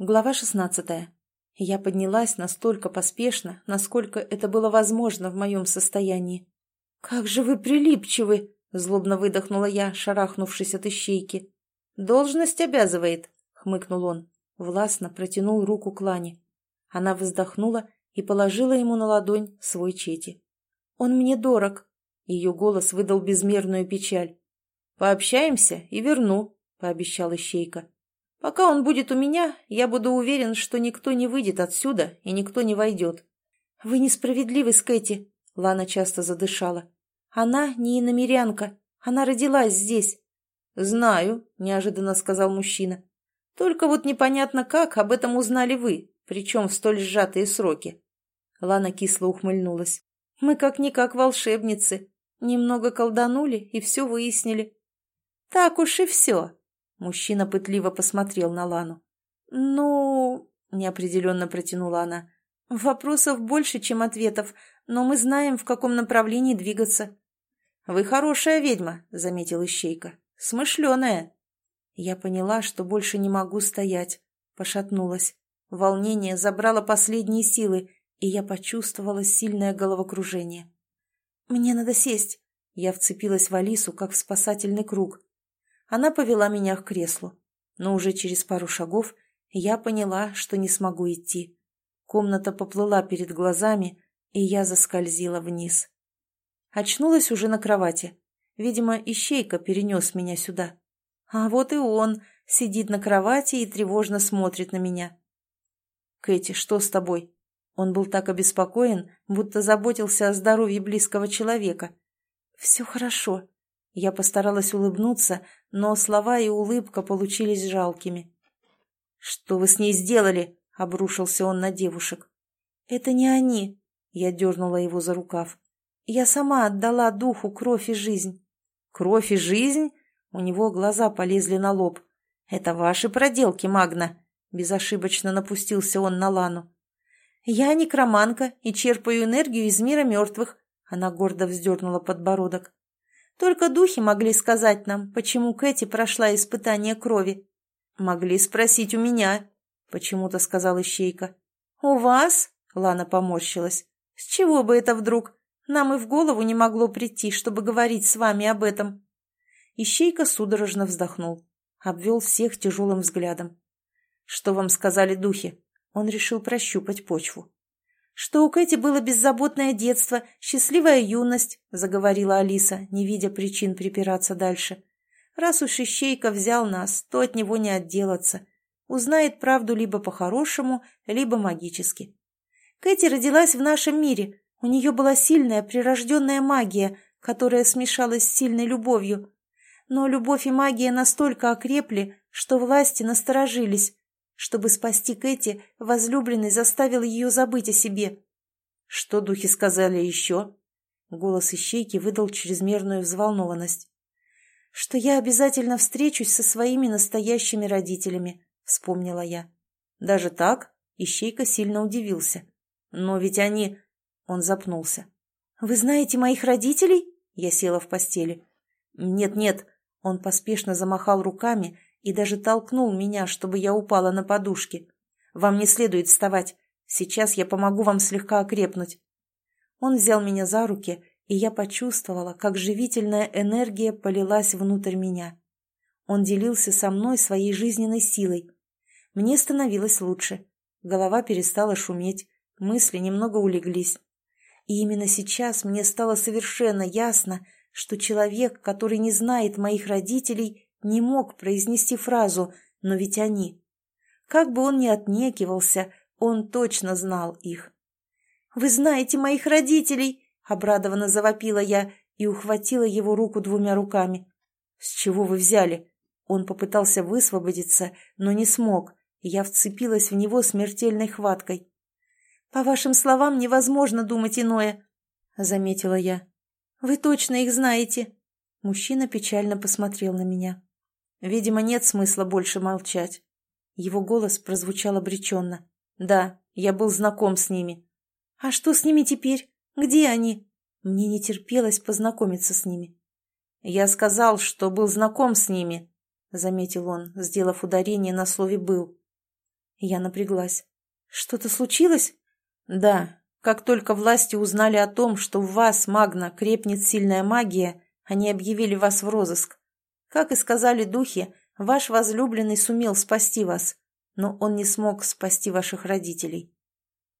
Глава шестнадцатая. Я поднялась настолько поспешно, насколько это было возможно в моем состоянии. «Как же вы прилипчивы!» — злобно выдохнула я, шарахнувшись от ищейки. «Должность обязывает», — хмыкнул он. Властно протянул руку к Лане. Она вздохнула и положила ему на ладонь свой чети. «Он мне дорог», — ее голос выдал безмерную печаль. «Пообщаемся и верну», — пообещал Ищейка. «Пока он будет у меня, я буду уверен, что никто не выйдет отсюда и никто не войдет». «Вы несправедливы с Кэти», — Лана часто задышала. «Она не иномерянка, она родилась здесь». «Знаю», — неожиданно сказал мужчина. «Только вот непонятно как об этом узнали вы, причем в столь сжатые сроки». Лана кисло ухмыльнулась. «Мы как-никак волшебницы. Немного колданули и все выяснили. «Так уж и все», — мужчина пытливо посмотрел на Лану. «Ну...» — неопределенно протянула она. «Вопросов больше, чем ответов, но мы знаем, в каком направлении двигаться». «Вы хорошая ведьма», — заметил Ищейка. «Смышленая». Я поняла, что больше не могу стоять. Пошатнулась. Волнение забрало последние силы, и я почувствовала сильное головокружение. «Мне надо сесть». Я вцепилась в Алису, как в спасательный круг. Она повела меня к креслу. Но уже через пару шагов я поняла, что не смогу идти. Комната поплыла перед глазами, и я заскользила вниз. Очнулась уже на кровати. Видимо, ищейка перенес меня сюда. А вот и он сидит на кровати и тревожно смотрит на меня. «Кэти, что с тобой?» Он был так обеспокоен, будто заботился о здоровье близкого человека. «Все хорошо», я постаралась улыбнуться, но слова и улыбка получились жалкими. «Что вы с ней сделали?» — обрушился он на девушек. «Это не они», — я дернула его за рукав. «Я сама отдала духу кровь и жизнь». «Кровь и жизнь?» — у него глаза полезли на лоб. «Это ваши проделки, Магна!» — безошибочно напустился он на Лану. «Я некроманка и черпаю энергию из мира мертвых», — она гордо вздернула подбородок. Только духи могли сказать нам, почему Кэти прошла испытание крови. Могли спросить у меня, почему-то сказал Ищейка. У вас? Лана поморщилась. С чего бы это вдруг? Нам и в голову не могло прийти, чтобы говорить с вами об этом. Ищейка судорожно вздохнул, обвел всех тяжелым взглядом. Что вам сказали духи? Он решил прощупать почву что у Кэти было беззаботное детство, счастливая юность», — заговорила Алиса, не видя причин припираться дальше. «Раз уж Ищейка взял нас, то от него не отделаться. Узнает правду либо по-хорошему, либо магически. Кэти родилась в нашем мире. У нее была сильная прирожденная магия, которая смешалась с сильной любовью. Но любовь и магия настолько окрепли, что власти насторожились, чтобы спасти Кэти, возлюбленный заставил ее забыть о себе. «Что духи сказали еще?» Голос ищейки выдал чрезмерную взволнованность. «Что я обязательно встречусь со своими настоящими родителями», — вспомнила я. «Даже так?» — ищейка сильно удивился. «Но ведь они...» — он запнулся. «Вы знаете моих родителей?» — я села в постели. «Нет-нет», — он поспешно замахал руками, и даже толкнул меня, чтобы я упала на подушки. «Вам не следует вставать. Сейчас я помогу вам слегка окрепнуть». Он взял меня за руки, и я почувствовала, как живительная энергия полилась внутрь меня. Он делился со мной своей жизненной силой. Мне становилось лучше. Голова перестала шуметь, мысли немного улеглись. И именно сейчас мне стало совершенно ясно, что человек, который не знает моих родителей, не мог произнести фразу «но ведь они». Как бы он ни отнекивался, он точно знал их. «Вы знаете моих родителей!» — обрадованно завопила я и ухватила его руку двумя руками. «С чего вы взяли?» Он попытался высвободиться, но не смог. Я вцепилась в него смертельной хваткой. «По вашим словам, невозможно думать иное», — заметила я. «Вы точно их знаете?» Мужчина печально посмотрел на меня. Видимо, нет смысла больше молчать. Его голос прозвучал обреченно. «Да, я был знаком с ними». «А что с ними теперь? Где они?» Мне не терпелось познакомиться с ними. «Я сказал, что был знаком с ними», — заметил он, сделав ударение на слове «был». Я напряглась. «Что-то случилось?» «Да. Как только власти узнали о том, что в вас, Магна, крепнет сильная магия, они объявили вас в розыск. Как и сказали духи, ваш возлюбленный сумел спасти вас, но он не смог спасти ваших родителей».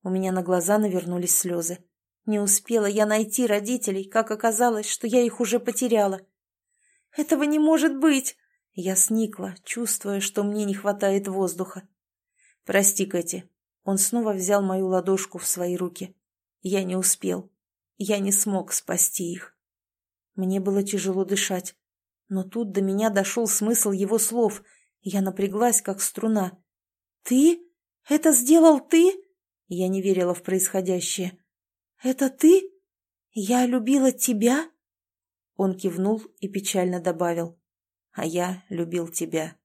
У меня на глаза навернулись слезы. Не успела я найти родителей, как оказалось, что я их уже потеряла. «Этого не может быть!» Я сникла, чувствуя, что мне не хватает воздуха. «Прости, Кэти». Он снова взял мою ладошку в свои руки. Я не успел. Я не смог спасти их. Мне было тяжело дышать. Но тут до меня дошел смысл его слов. Я напряглась, как струна. «Ты? Это сделал ты?» Я не верила в происходящее. «Это ты? Я любила тебя?» Он кивнул и печально добавил. «А я любил тебя».